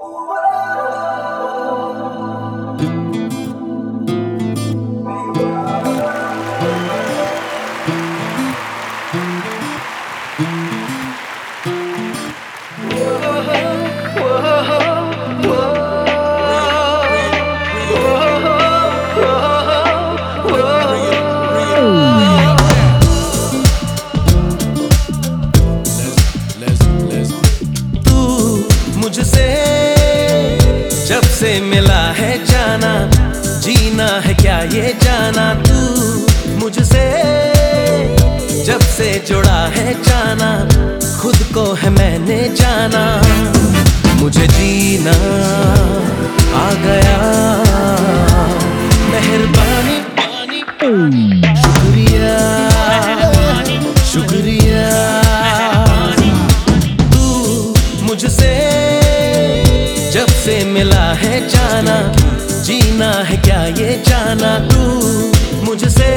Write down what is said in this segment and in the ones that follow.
जब से मिला है जाना, जीना है क्या ये जाना? तू मुझसे, जब से जुड़ा है जाना, खुद को है मैंने जाना। मुझे जीना आ गया। मेहरबानी। जब से मिला है जाना जीना है क्या ये जाना तू मुझसे?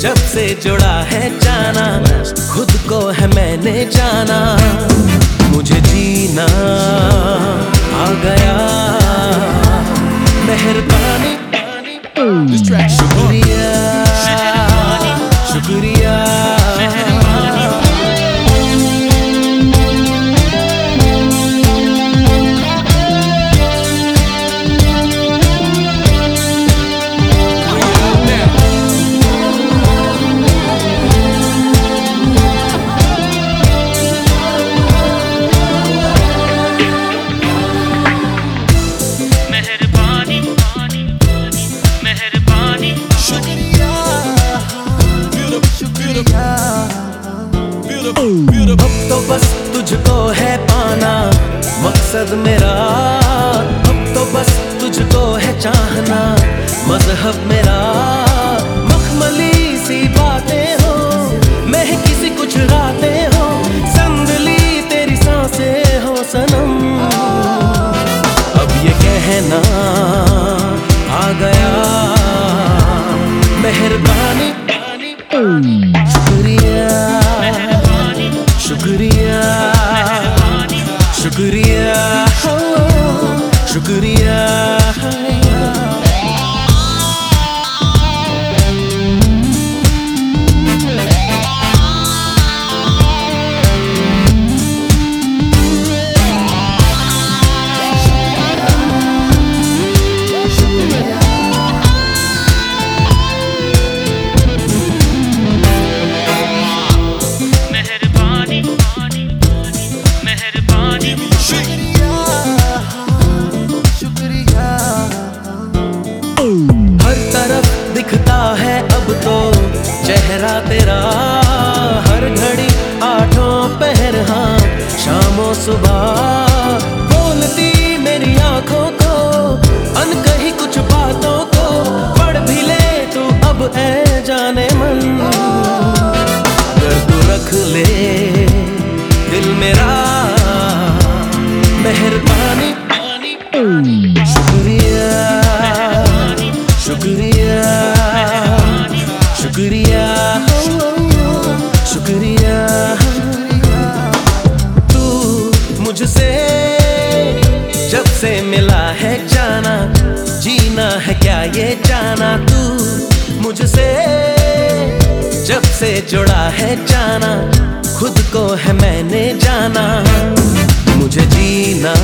जब से जुड़ा है जाना खुद को है मैंने जाना मुझे जीना आ गया। मेहरबानी मकसद मेरा। अब तो बस तुझको है चाहना। मज़हब मेरा। मखमली सी बातें हो। मैं किसी कुछ रातें हो। संदली तेरी साँसें हो सनम। अब ये कहना आ गया। मेहरबानी। चेहरा तेरा, हर घड़ी आठों पहर हाँ शामों सुबह। बोलती मेरी आँखों को अनकही कुछ बातों को, पढ़ भी ले तू अब है जाने मन। अगर तू रख ले, दिल मेरा मुझसे जब से मिला है जाना, जीना है क्या ये जाना? तू मुझसे जब से जुड़ा है जाना, खुद को है मैंने जाना, मुझे जीना।